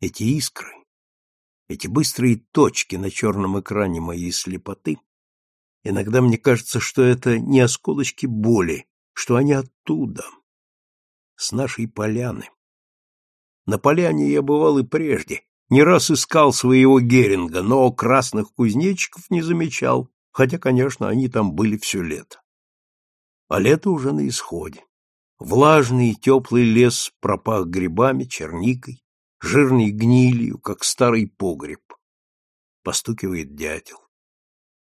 Эти искры, эти быстрые точки на черном экране моей слепоты, иногда мне кажется, что это не осколочки боли, что они оттуда, с нашей поляны. На поляне я бывал и прежде, не раз искал своего Геринга, но красных кузнечиков не замечал, хотя, конечно, они там были все лето. А лето уже на исходе. Влажный и теплый лес пропах грибами, черникой, жирной гнилью, как старый погреб. Постукивает дятел.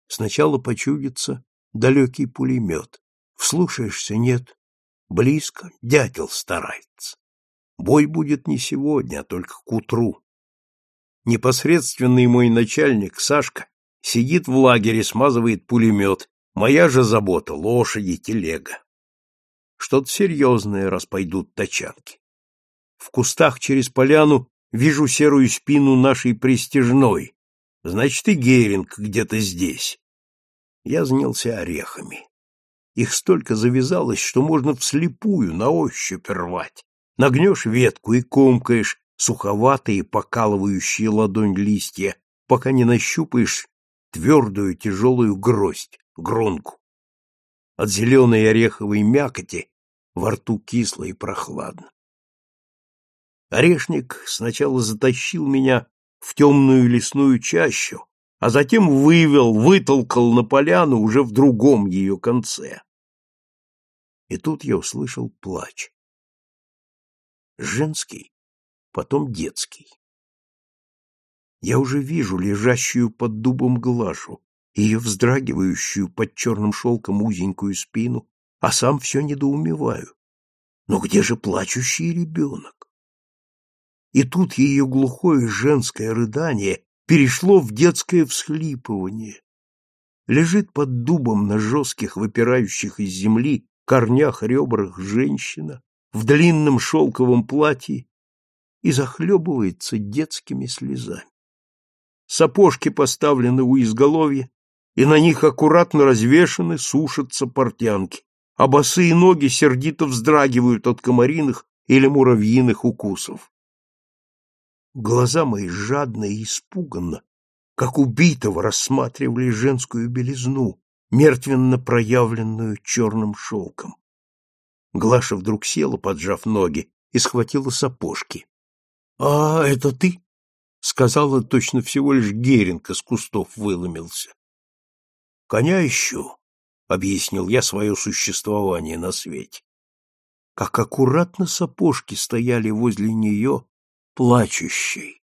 Сначала почудится далекий пулемет. Вслушаешься — нет. Близко дятел старается. Бой будет не сегодня, а только к утру. Непосредственный мой начальник, Сашка, сидит в лагере, смазывает пулемет. Моя же забота — лошади, телега. Что-то серьезное, раз пойдут тачанки. В кустах через поляну вижу серую спину нашей пристижной. Значит, и Геринг где-то здесь. Я занялся орехами. Их столько завязалось, что можно вслепую, на ощупь рвать. Нагнешь ветку и комкаешь суховатые, покалывающие ладонь листья, пока не нащупаешь твердую тяжелую гроздь, гронку. От зеленой ореховой мякоти во рту кисло и прохладно. Орешник сначала затащил меня в темную лесную чащу, а затем вывел, вытолкал на поляну уже в другом ее конце. И тут я услышал плач. Женский, потом детский. Я уже вижу лежащую под дубом Глашу, ее вздрагивающую под черным шелком узенькую спину, а сам все недоумеваю. Но где же плачущий ребенок? И тут ее глухое женское рыдание перешло в детское всхлипывание. Лежит под дубом на жестких, выпирающих из земли, корнях, ребрах женщина в длинном шелковом платье и захлебывается детскими слезами. Сапожки поставлены у изголовья, и на них аккуратно развешаны, сушатся портянки, а босые ноги сердито вздрагивают от комариных или муравьиных укусов. Глаза мои жадно и испуганно, как убитого, рассматривали женскую белизну, мертвенно проявленную черным шелком. Глаша вдруг села, поджав ноги, и схватила сапожки. — А, это ты? — сказала точно всего лишь Геринг из кустов выломился. — Коня ищу, — объяснил я свое существование на свете. Как аккуратно сапожки стояли возле нее, плачущей.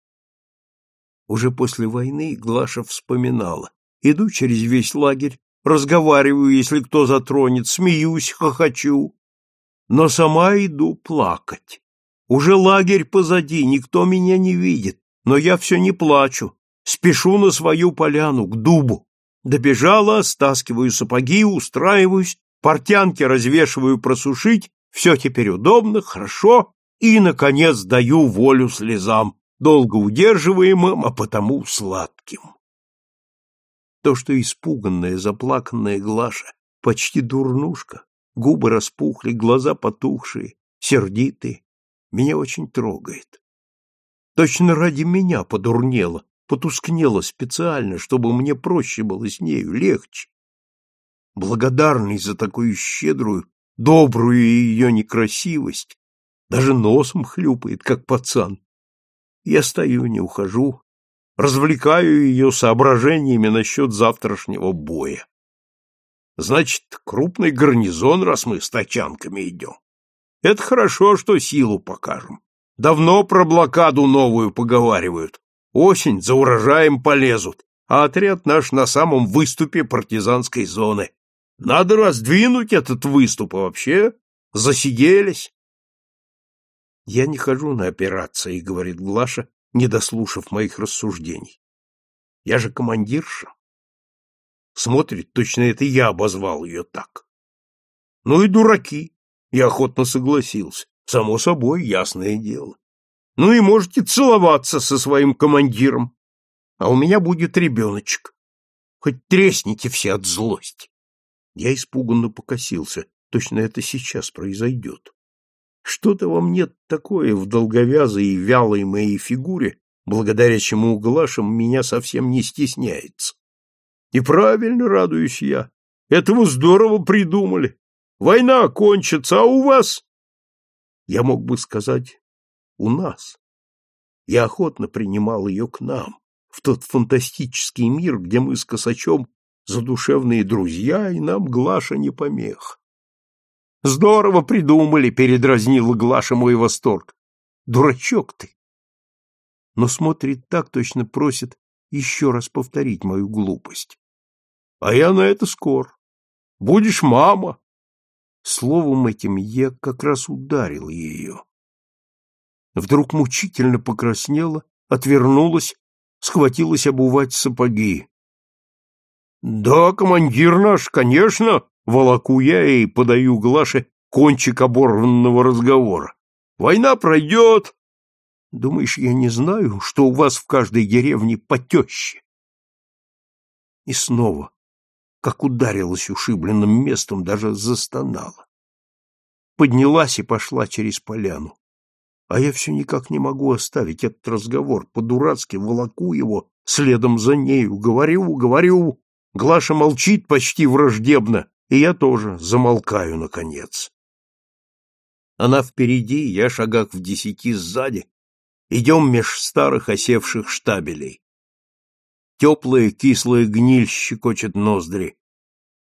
Уже после войны Глаша вспоминала. Иду через весь лагерь, разговариваю, если кто затронет, смеюсь, хохочу. Но сама иду плакать. Уже лагерь позади, никто меня не видит, но я все не плачу. Спешу на свою поляну, к дубу. Добежала, стаскиваю сапоги, устраиваюсь, портянки развешиваю просушить, все теперь удобно, хорошо, и, наконец, даю волю слезам, долго удерживаемым, а потому сладким. То, что испуганная, заплаканная Глаша, почти дурнушка, губы распухли, глаза потухшие, сердитые, меня очень трогает. Точно ради меня подурнела, потускнела специально, чтобы мне проще было с нею, легче. Благодарный за такую щедрую, добрую ее некрасивость, даже носом хлюпает, как пацан. Я стою, не ухожу, развлекаю ее соображениями насчет завтрашнего боя. Значит, крупный гарнизон, раз мы с тачанками идем. Это хорошо, что силу покажем. Давно про блокаду новую поговаривают. Осень за урожаем полезут, а отряд наш на самом выступе партизанской зоны. Надо раздвинуть этот выступ, а вообще засиделись. Я не хожу на операции, говорит Глаша, не дослушав моих рассуждений. Я же командирша. Смотрит, точно это я обозвал ее так. Ну и дураки. Я охотно согласился. Само собой, ясное дело. Ну и можете целоваться со своим командиром. А у меня будет ребеночек. Хоть тресните все от злости. Я испуганно покосился. Точно это сейчас произойдет. Что-то во мне такое в долговязой и вялой моей фигуре, благодаря чему Глашем меня совсем не стесняется. И правильно радуюсь я. Этого здорово придумали. Война кончится, а у вас... Я мог бы сказать «у нас». Я охотно принимал ее к нам, в тот фантастический мир, где мы с Косачом задушевные друзья, и нам Глаша не помех. Здорово придумали, передразнила Глаша мой восторг. Дурачок ты. Но смотрит так, точно просит еще раз повторить мою глупость. А я на это скор. Будешь мама. Словом этим я как раз ударил ее. Вдруг мучительно покраснела, отвернулась, схватилась обувать сапоги. — Да, командир наш, конечно, волоку я и подаю Глаше кончик оборванного разговора. Война пройдет. Думаешь, я не знаю, что у вас в каждой деревне по теще? И снова, как ударилась ушибленным местом, даже застонала. Поднялась и пошла через поляну. А я все никак не могу оставить этот разговор, по-дурацки волоку его следом за нею, говорю, говорю. Глаша молчит почти враждебно, и я тоже замолкаю, наконец. Она впереди, я шагах в десяти сзади. Идем меж старых осевших штабелей. Теплая кислая гниль щекочет ноздри.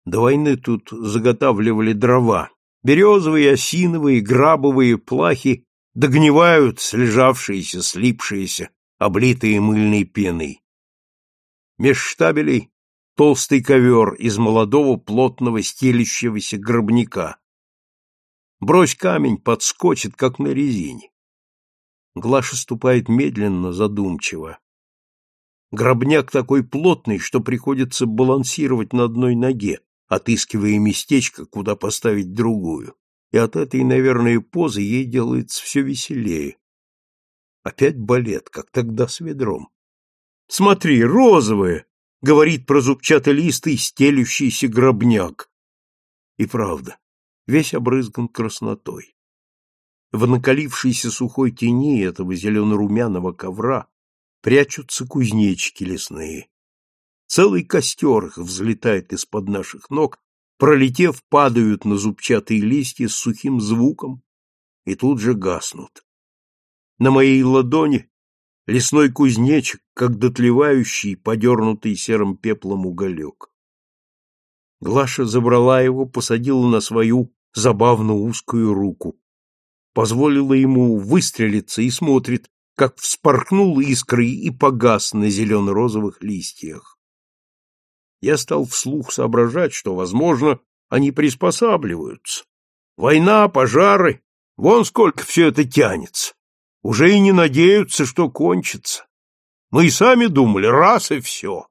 До войны тут заготавливали дрова. Березовые, осиновые, грабовые плахи догнивают слежавшиеся, слипшиеся, облитые мыльной пеной. Меж штабелей толстый ковер из молодого плотного стелящегося гробника. Брось камень, подскочит, как на резине. Глаша ступает медленно, задумчиво. Гробняк такой плотный, что приходится балансировать на одной ноге, отыскивая местечко, куда поставить другую. И от этой, наверное, позы ей делается все веселее. Опять балет, как тогда с ведром. «Смотри, розовое!» Говорит про зубчатолистый стелющийся гробняк. И правда, весь обрызган краснотой. В накалившейся сухой тени этого зелено-румяного ковра прячутся кузнечики лесные. Целый костер их взлетает из-под наших ног, пролетев, падают на зубчатые листья с сухим звуком и тут же гаснут. На моей ладони лесной кузнечик, как дотлевающий, подернутый серым пеплом уголек. Глаша забрала его, посадила на свою забавно узкую руку, позволила ему выстрелиться и смотрит, как вспорхнул искрой и погас на зелено-розовых листьях. Я стал вслух соображать, что, возможно, они приспосабливаются. Война, пожары, вон сколько все это тянется уже и не надеются, что кончится. Мы и сами думали, раз и все.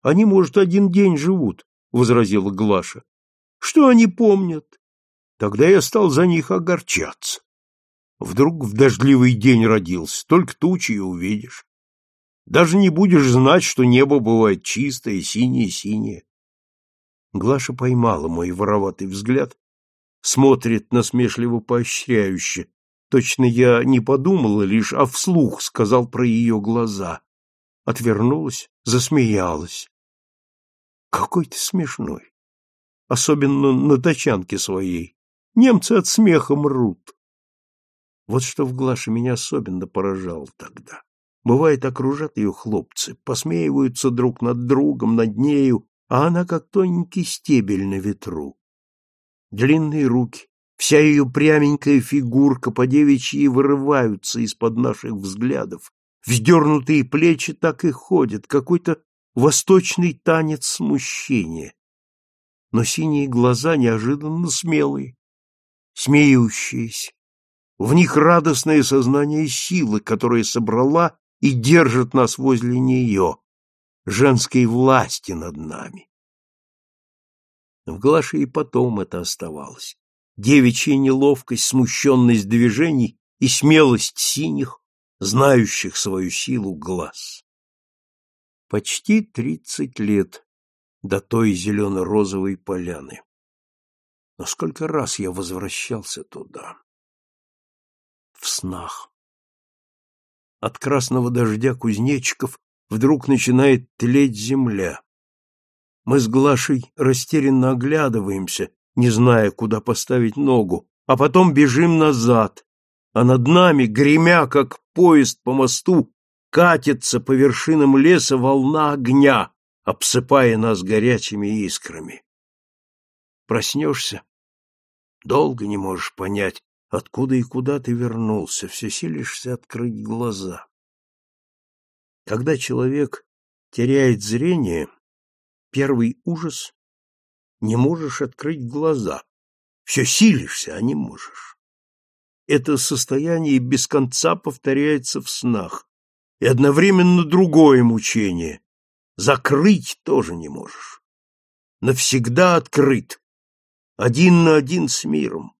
Они, может, один день живут, — возразила Глаша. Что они помнят? Тогда я стал за них огорчаться. Вдруг в дождливый день родился, только тучи и увидишь. Даже не будешь знать, что небо бывает чистое, синее-синее. Глаша поймала мой вороватый взгляд, смотрит насмешливо поощряюще, Точно я не подумала лишь, а вслух сказал про ее глаза. Отвернулась, засмеялась. Какой ты смешной. Особенно на тачанке своей. Немцы от смеха мрут. Вот что в Глаше меня особенно поражало тогда. Бывает, окружат ее хлопцы, посмеиваются друг над другом, над нею, а она как тоненький стебель на ветру. Длинные руки, Вся ее пряменькая фигурка по девичьи вырываются из-под наших взглядов. Вздернутые плечи так и ходят, какой-то восточный танец смущения. Но синие глаза неожиданно смелые, смеющиеся. В них радостное сознание силы, которая собрала и держит нас возле нее, женской власти над нами. В Глаше и потом это оставалось девичья неловкость, смущенность движений и смелость синих, знающих свою силу глаз. Почти тридцать лет до той зелено-розовой поляны. Но сколько раз я возвращался туда. в снах. От красного дождя кузнечиков вдруг начинает тлеть земля. Мы с Глашей растерянно оглядываемся, не зная, куда поставить ногу, а потом бежим назад, а над нами, гремя, как поезд по мосту, катится по вершинам леса волна огня, обсыпая нас горячими искрами. Проснешься, долго не можешь понять, откуда и куда ты вернулся, все силишься открыть глаза. Когда человек теряет зрение, первый ужас — не можешь открыть глаза. Все силишься, а не можешь. Это состояние без конца повторяется в снах. И одновременно другое мучение. Закрыть тоже не можешь. Навсегда открыт. Один на один с миром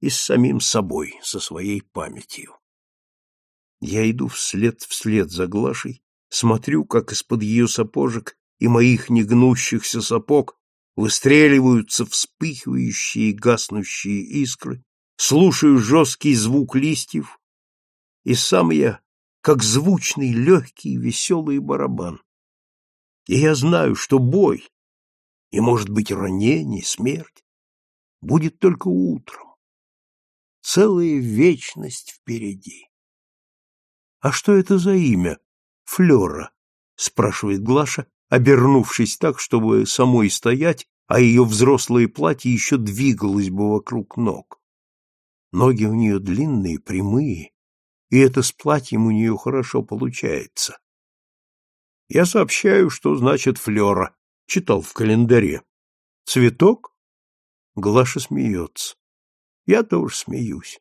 и с самим собой, со своей памятью. Я иду вслед вслед за Глашей, смотрю, как из-под ее сапожек и моих негнущихся сапог выстреливаются вспыхивающие и гаснущие искры, слушаю жесткий звук листьев, и сам я, как звучный, легкий, веселый барабан. И я знаю, что бой, и, может быть, ранение, смерть, будет только утром целая вечность впереди. — А что это за имя? Флера? — спрашивает Глаша, обернувшись так, чтобы самой стоять, а ее взрослое платье еще двигалось бы вокруг ног. Ноги у нее длинные, прямые, и это с платьем у нее хорошо получается. Я сообщаю, что значит флера, читал в календаре. Цветок? Глаша смеется. Я тоже смеюсь.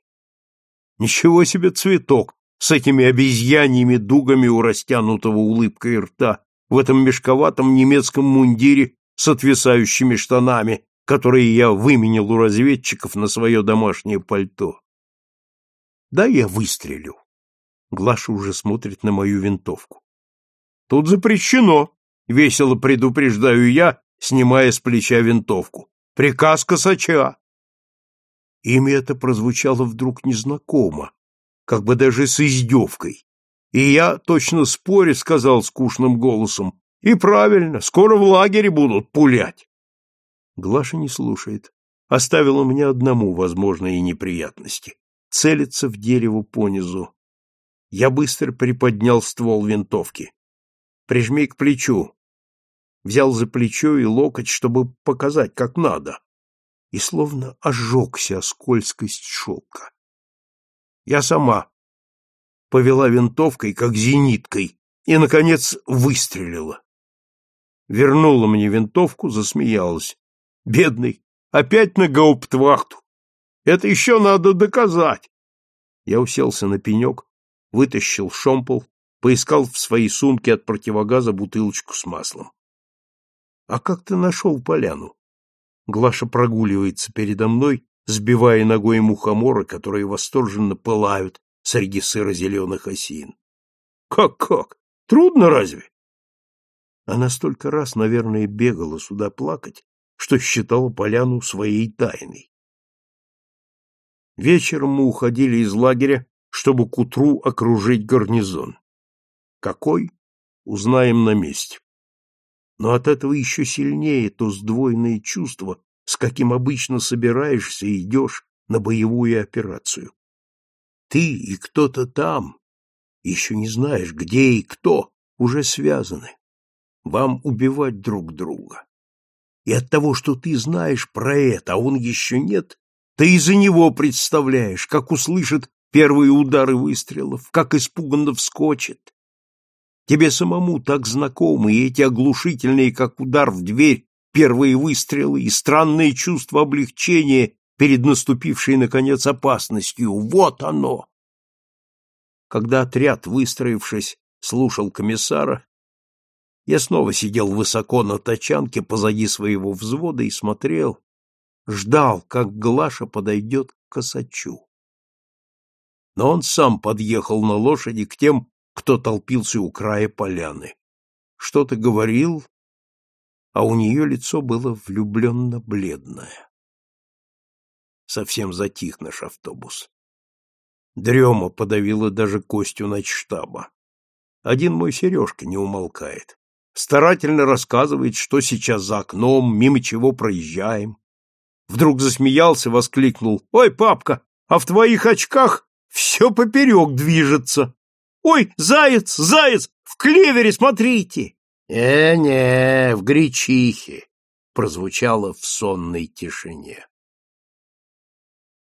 Ничего себе цветок с этими обезьяньими дугами у растянутого улыбкой рта в этом мешковатом немецком мундире с отвисающими штанами, которые я выменил у разведчиков на свое домашнее пальто. Да, я выстрелю. Глаша уже смотрит на мою винтовку. Тут запрещено, весело предупреждаю я, снимая с плеча винтовку. Приказ косача. Имя это прозвучало вдруг незнакомо, как бы даже с издевкой. И я, точно споря, сказал скучным голосом, «И правильно, скоро в лагере будут пулять». Глаша не слушает. Оставила мне одному возможные неприятности. Целится в дерево понизу. Я быстро приподнял ствол винтовки. «Прижми к плечу». Взял за плечо и локоть, чтобы показать, как надо и словно ожегся скользкость шелка. Я сама повела винтовкой, как зениткой, и, наконец, выстрелила. Вернула мне винтовку, засмеялась. Бедный, опять на гауптвахту. Это еще надо доказать. Я уселся на пенек, вытащил шомпол, поискал в своей сумке от противогаза бутылочку с маслом. — А как ты нашел поляну? Глаша прогуливается передо мной, сбивая ногой мухоморы, которые восторженно пылают среди сыро-зеленых осин. Как-как? Трудно разве? Она столько раз, наверное, бегала сюда плакать, что считала поляну своей тайной. Вечером мы уходили из лагеря, чтобы к утру окружить гарнизон. Какой? Узнаем на месте но от этого еще сильнее то сдвоенное чувство, с каким обычно собираешься и идешь на боевую операцию. Ты и кто-то там, еще не знаешь, где и кто, уже связаны. Вам убивать друг друга. И от того, что ты знаешь про это, а он еще нет, ты из-за него представляешь, как услышит первые удары выстрелов, как испуганно вскочит, Тебе самому так знакомы и эти оглушительные, как удар в дверь, первые выстрелы и странное чувство облегчения перед наступившей, наконец, опасностью. Вот оно! Когда отряд, выстроившись, слушал комиссара, я снова сидел высоко на тачанке позади своего взвода и смотрел, ждал, как Глаша подойдет к косачу. Но он сам подъехал на лошади к тем, кто толпился у края поляны. Что-то говорил, а у нее лицо было влюбленно бледное. Совсем затих наш автобус. Дрема подавила даже Костю начштаба. Один мой Сережка не умолкает. Старательно рассказывает, что сейчас за окном, мимо чего проезжаем. Вдруг засмеялся, воскликнул. «Ой, папка, а в твоих очках все поперек движется! Ой, заяц, заяц, в клевере смотрите!» «Э-не, в гречихе!» прозвучало в сонной тишине.